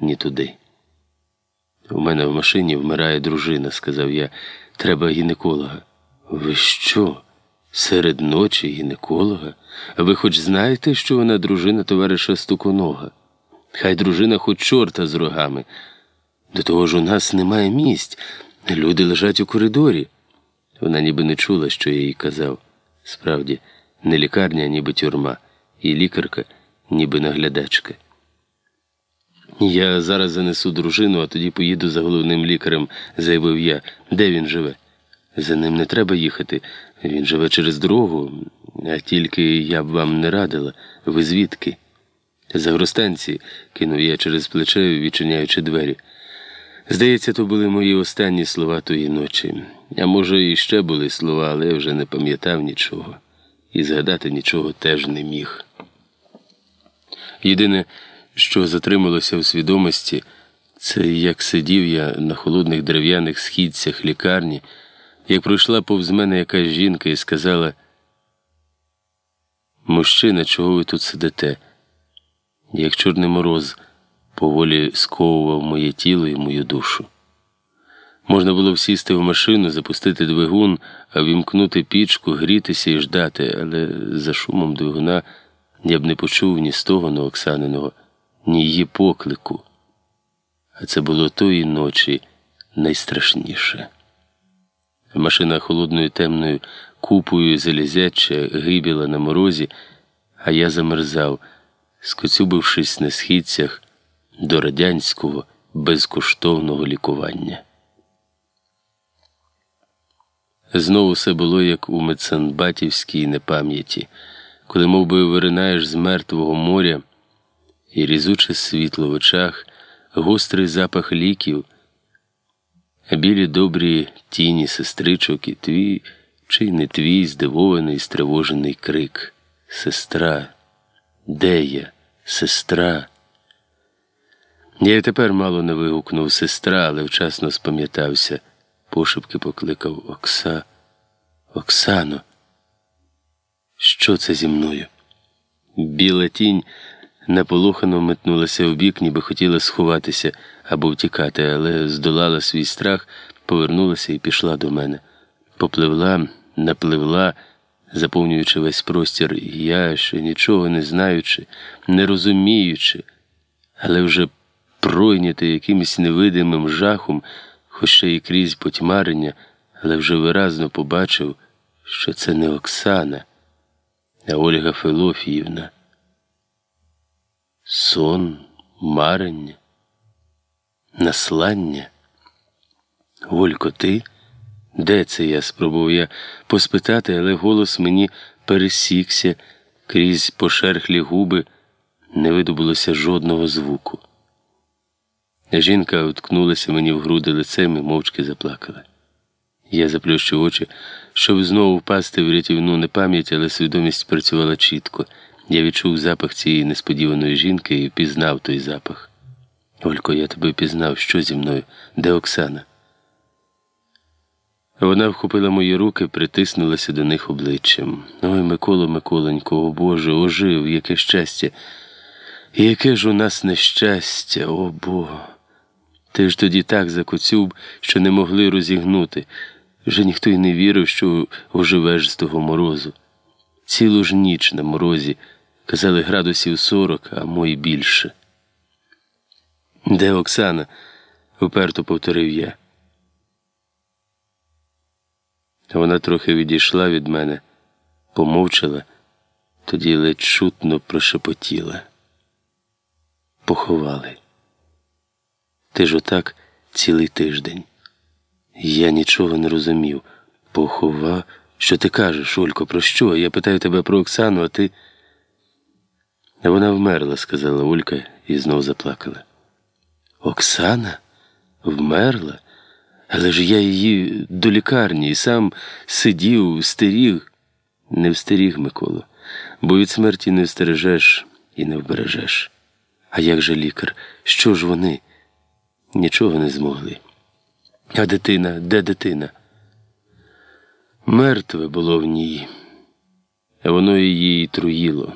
ні туди. У мене в машині вмирає дружина, сказав я. Треба гінеколога. Ви що? Серед ночі гінеколога? Ви хоч знаєте, що вона дружина товариша Стуконога? Хай дружина хоч чорта з рогами. До того ж у нас немає місць. Люди лежать у коридорі. Вона ніби не чула, що я їй казав. Справді, не лікарня, ніби тюрма, і лікарка, ніби наглядачка. Я зараз занесу дружину, а тоді поїду за головним лікарем, заявив я. Де він живе? За ним не треба їхати. Він живе через дорогу, а тільки я б вам не радила. Ви звідки? За гростанці, кинув я через плече, відчиняючи двері. Здається, то були мої останні слова тої ночі. А може, і ще були слова, але я вже не пам'ятав нічого. І згадати нічого теж не міг. Єдине, що затрималося у свідомості, це як сидів я на холодних дерев'яних східцях лікарні, як пройшла повз мене якась жінка і сказала: Мужчина, чого ви тут сидите? Як чорний мороз поволі сковував моє тіло і мою душу. Можна було всісти в машину, запустити двигун, вімкнути пічку, грітися і ждати, але за шумом двигуна я б не почув ні стогону Оксаниного, ні її поклику. А це було тої ночі найстрашніше. Машина холодною темною купою залізяча гибіла на морозі, а я замерзав, скоцюбившись на східцях до радянського безкоштовного лікування. Знову все було як у Меценбатівській непам'яті, коли мов би, виринаєш з мертвого моря і різуче світло в очах, гострий запах ліків, білі добрі тіні сестричок і твій, чи не твій здивований, стривожений крик. Сестра, де я, сестра? Я й тепер мало не вигукнув сестра, але вчасно спам'ятався, пошепки покликав Окса. Оксано, що це зі мною? Біла тінь наполохано метнулася в бік, ніби хотіла сховатися або втікати, але здолала свій страх, повернулася і пішла до мене. Попливла, напливла, заповнюючи весь простір, я ще нічого не знаючи, не розуміючи, але вже пройнятий якимось невидимим жахом, хоч ще й крізь потьмарення, але вже виразно побачив, що це не Оксана, а Ольга Филофіївна. Сон, марення, наслання. Олько, ти? Де це я? спробував я поспитати, але голос мені пересікся крізь пошерхлі губи, не видобулося жодного звуку. Жінка уткнулася мені в груди лицем і мовчки заплакала. Я заплющив очі, щоб знову впасти в рятівну непам'ять, але свідомість працювала чітко. Я відчув запах цієї несподіваної жінки і пізнав той запах. Олько, я тебе пізнав, що зі мною, де Оксана? Вона вхопила мої руки, притиснулася до них обличчям. Ой, Миколо, Миколенько, о Боже, ожив, яке щастя. Яке ж у нас нещастя, о Боже. Ти ж тоді так закоцюб, що не могли розігнути. Вже ніхто й не вірив, що оживеш з того морозу. Цілу ж ніч на морозі казали градусів сорок, а мої більше. Де Оксана? уперто повторив я. Вона трохи відійшла від мене, помовчала, тоді ледь чутно прошепотіла. Поховали. Ти ж отак цілий тиждень. Я нічого не розумів. Похова. Що ти кажеш, Олько, про що? Я питаю тебе про Оксану, а ти. Вона вмерла, сказала Олька і знов заплакала. Оксана вмерла? Але ж я її до лікарні і сам сидів, стеріг. Не встеріг, Миколо, бо від смерті не стережеш і не вбережеш. А як же лікар? Що ж вони? Нічого не змогли. А дитина, де дитина? Мертве було в ній, а воно її труїло,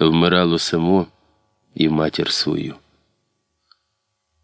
вмирало само і матір свою.